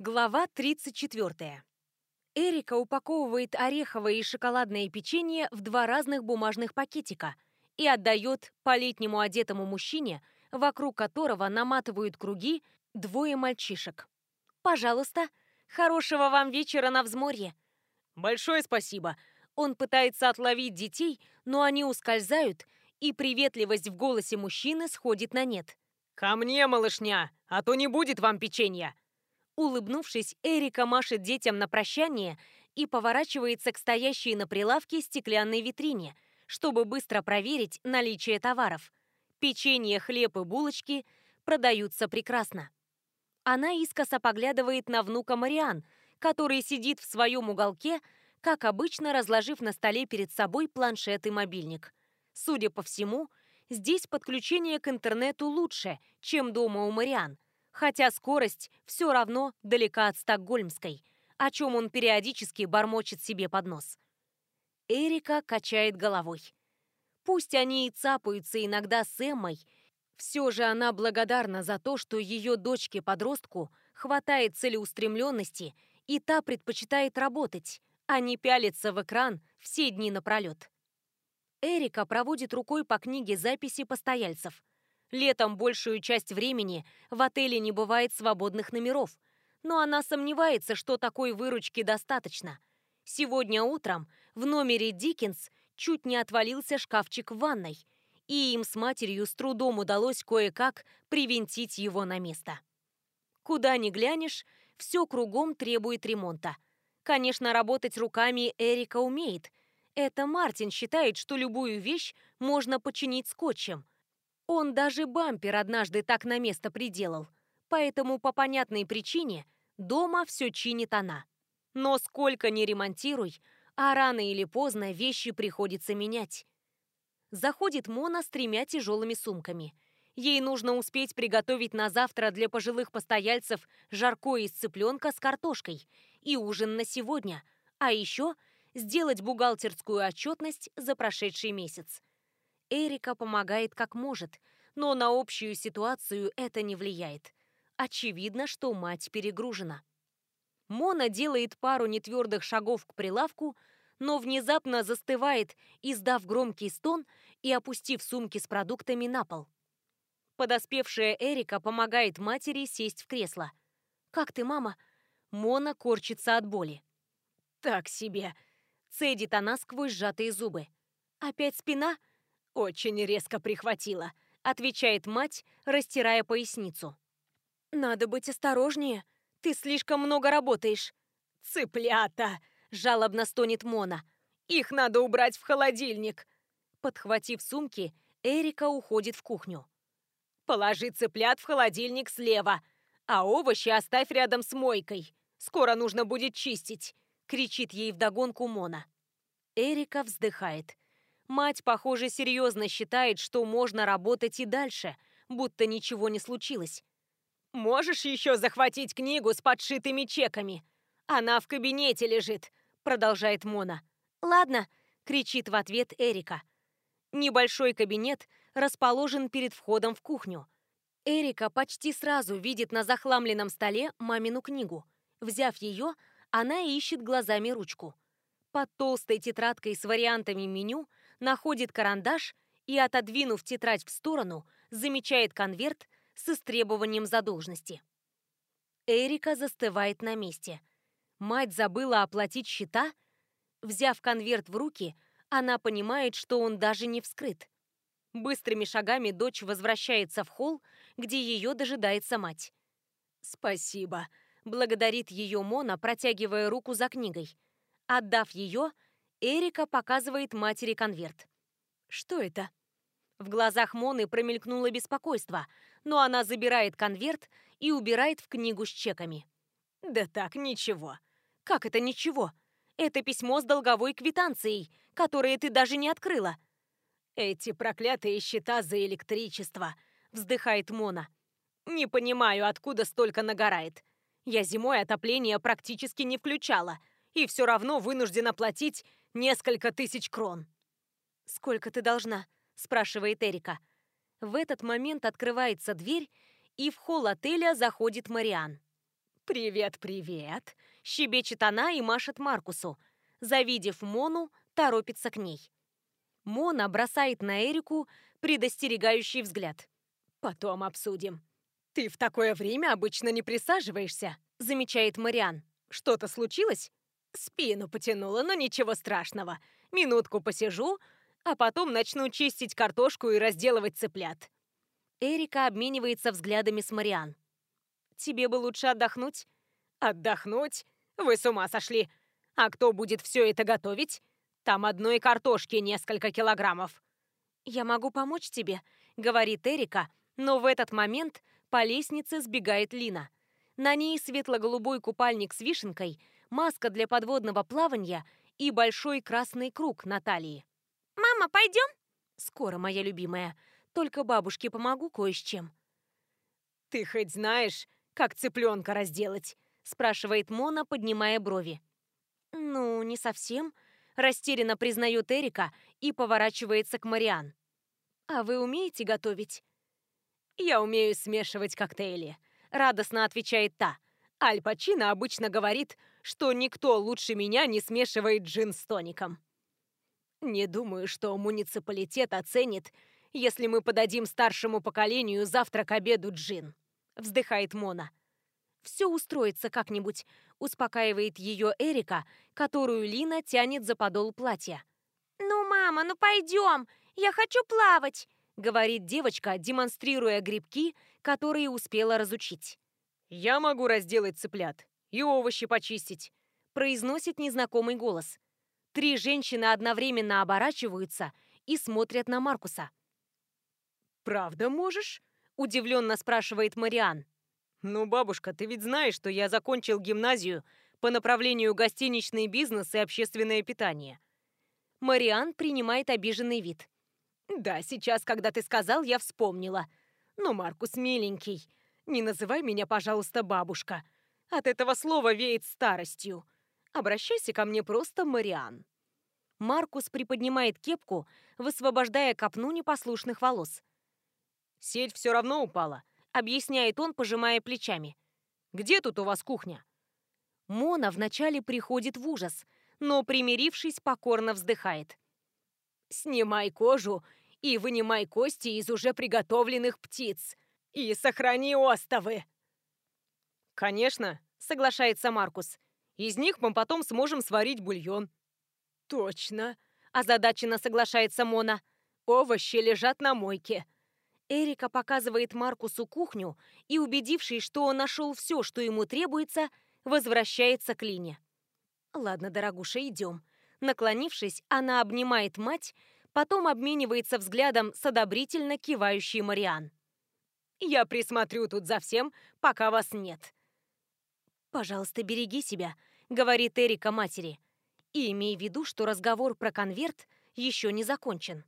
Глава 34. Эрика упаковывает ореховое и шоколадное печенье в два разных бумажных пакетика и отдает по-летнему одетому мужчине, вокруг которого наматывают круги двое мальчишек. «Пожалуйста, хорошего вам вечера на взморье!» «Большое спасибо!» Он пытается отловить детей, но они ускользают, и приветливость в голосе мужчины сходит на нет. «Ко мне, малышня, а то не будет вам печенья!» Улыбнувшись, Эрика машет детям на прощание и поворачивается к стоящей на прилавке стеклянной витрине, чтобы быстро проверить наличие товаров. Печенье, хлеб и булочки продаются прекрасно. Она искоса поглядывает на внука Мариан, который сидит в своем уголке, как обычно разложив на столе перед собой планшет и мобильник. Судя по всему, здесь подключение к интернету лучше, чем дома у Мариан – хотя скорость все равно далека от стокгольмской, о чем он периодически бормочет себе под нос. Эрика качает головой. Пусть они и цапаются иногда с Эммой, все же она благодарна за то, что ее дочке-подростку хватает целеустремленности, и та предпочитает работать, а не пялиться в экран все дни напролет. Эрика проводит рукой по книге записи постояльцев. Летом большую часть времени в отеле не бывает свободных номеров, но она сомневается, что такой выручки достаточно. Сегодня утром в номере Диккенс чуть не отвалился шкафчик в ванной, и им с матерью с трудом удалось кое-как привинтить его на место. Куда ни глянешь, все кругом требует ремонта. Конечно, работать руками Эрика умеет. Это Мартин считает, что любую вещь можно починить скотчем – он даже бампер однажды так на место приделал. Поэтому по понятной причине дома все чинит она. Но сколько ни ремонтируй, а рано или поздно вещи приходится менять. Заходит Мона с тремя тяжелыми сумками. Ей нужно успеть приготовить на завтра для пожилых постояльцев жаркое из цыпленка с картошкой и ужин на сегодня, а еще сделать бухгалтерскую отчетность за прошедший месяц. Эрика помогает как может, но на общую ситуацию это не влияет. Очевидно, что мать перегружена. Мона делает пару нетвердых шагов к прилавку, но внезапно застывает, издав громкий стон и опустив сумки с продуктами на пол. Подоспевшая Эрика помогает матери сесть в кресло. «Как ты, мама?» Мона корчится от боли. «Так себе!» Цедит она сквозь сжатые зубы. «Опять спина?» «Очень резко прихватило», — отвечает мать, растирая поясницу. «Надо быть осторожнее. Ты слишком много работаешь». «Цыплята!» — жалобно стонет Мона. «Их надо убрать в холодильник». Подхватив сумки, Эрика уходит в кухню. «Положи цыплят в холодильник слева, а овощи оставь рядом с мойкой. Скоро нужно будет чистить», — кричит ей вдогонку Мона. Эрика вздыхает. Мать, похоже, серьезно считает, что можно работать и дальше, будто ничего не случилось. «Можешь еще захватить книгу с подшитыми чеками? Она в кабинете лежит», — продолжает Мона. «Ладно», — кричит в ответ Эрика. Небольшой кабинет расположен перед входом в кухню. Эрика почти сразу видит на захламленном столе мамину книгу. Взяв ее, она ищет глазами ручку. Под толстой тетрадкой с вариантами меню находит карандаш и, отодвинув тетрадь в сторону, замечает конверт с истребованием задолженности. Эрика застывает на месте. Мать забыла оплатить счета? Взяв конверт в руки, она понимает, что он даже не вскрыт. Быстрыми шагами дочь возвращается в холл, где ее дожидается мать. «Спасибо», — благодарит ее Мона, протягивая руку за книгой. Отдав ее, Эрика показывает матери конверт. Что это? В глазах Моны промелькнуло беспокойство, но она забирает конверт и убирает в книгу с чеками. Да так, ничего. Как это ничего? Это письмо с долговой квитанцией, которое ты даже не открыла. Эти проклятые счета за электричество, вздыхает Мона. Не понимаю, откуда столько нагорает. Я зимой отопление практически не включала, и все равно вынуждена платить несколько тысяч крон. «Сколько ты должна?» – спрашивает Эрика. В этот момент открывается дверь, и в холл отеля заходит Мариан. «Привет, привет!» – щебечет она и машет Маркусу. Завидев Мону, торопится к ней. Мона бросает на Эрику предостерегающий взгляд. «Потом обсудим. Ты в такое время обычно не присаживаешься», – замечает Мариан. «Что-то случилось?» «Спину потянула, но ничего страшного. Минутку посижу, а потом начну чистить картошку и разделывать цыплят». Эрика обменивается взглядами с Мариан. «Тебе бы лучше отдохнуть». «Отдохнуть? Вы с ума сошли! А кто будет все это готовить? Там одной картошки несколько килограммов». «Я могу помочь тебе», — говорит Эрика, но в этот момент по лестнице сбегает Лина. На ней светло-голубой купальник с вишенкой, маска для подводного плавания и большой красный круг на талии. «Мама, пойдем?» «Скоро, моя любимая. Только бабушке помогу кое с чем». «Ты хоть знаешь, как цыпленка разделать?» спрашивает Мона, поднимая брови. «Ну, не совсем», – растерянно признает Эрика и поворачивается к Мариан. «А вы умеете готовить?» «Я умею смешивать коктейли», – радостно отвечает та. Аль Пачино обычно говорит, что никто лучше меня не смешивает джин с тоником. Не думаю, что муниципалитет оценит, если мы подадим старшему поколению завтра к обеду джин, вздыхает Мона. Все устроится как-нибудь, успокаивает ее Эрика, которую Лина тянет за подол платья. «Ну, мама, ну пойдем! Я хочу плавать!» говорит девочка, демонстрируя грибки, которые успела разучить. «Я могу разделать цыплят и овощи почистить», произносит незнакомый голос. Три женщины одновременно оборачиваются и смотрят на Маркуса. «Правда можешь?» – удивленно спрашивает Мариан. «Ну, бабушка, ты ведь знаешь, что я закончил гимназию по направлению гостиничный бизнес и общественное питание». Мариан принимает обиженный вид. «Да, сейчас, когда ты сказал, я вспомнила. Но, Маркус, миленький, не называй меня, пожалуйста, бабушка. От этого слова веет старостью. Обращайся ко мне просто Мариан». Маркус приподнимает кепку, высвобождая копну непослушных волос. «Сеть все равно упала», — объясняет он, пожимая плечами. «Где тут у вас кухня?» Мона вначале приходит в ужас, но, примирившись, покорно вздыхает. «Снимай кожу и вынимай кости из уже приготовленных птиц. И сохрани остовы!» «Конечно», — соглашается Маркус. «Из них мы потом сможем сварить бульон». «Точно», — озадаченно соглашается Мона. «Овощи лежат на мойке». Эрика показывает Маркусу кухню и, убедившись, что он нашел все, что ему требуется, возвращается к Лине. «Ладно, дорогуша, идем». Наклонившись, она обнимает мать, потом обменивается взглядом с одобрительно кивающей Мариан. «Я присмотрю тут за всем, пока вас нет». «Пожалуйста, береги себя», — говорит Эрика матери. И имей в виду, что разговор про конверт еще не закончен.